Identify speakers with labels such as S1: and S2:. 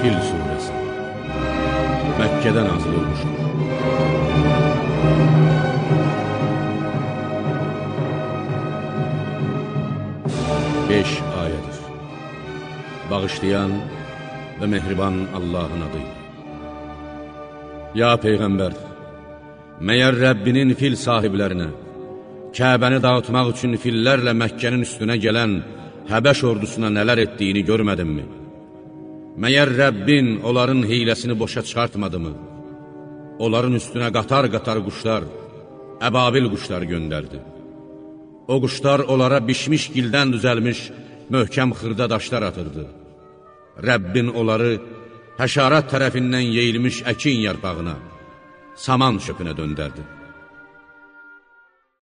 S1: Fil surəsi Məkkədə nazil olmuşdur. Beş ayədir. Bağışlayan və mehriban Allahın adıyla. Ya Peyğəmbər, məyər Rəbbinin fil sahiblərinə, Kəbəni dağıtmaq üçün fillərlə Məkkənin üstünə gələn Həbəş ordusuna nələr etdiyini görmədinmi? Məyər Rəbbin onların hiləsini boşa çıxartmadı mı? Onların üstünə qatar-qatar quşlar, əbabil quşlar göndərdi. O quşlar onlara bişmiş gildən düzəlmiş möhkəm xırda daşlar atırdı. Rəbbin onları həşarat tərəfindən yeyilmiş əkin yarpağına, saman çöpünə döndərdi.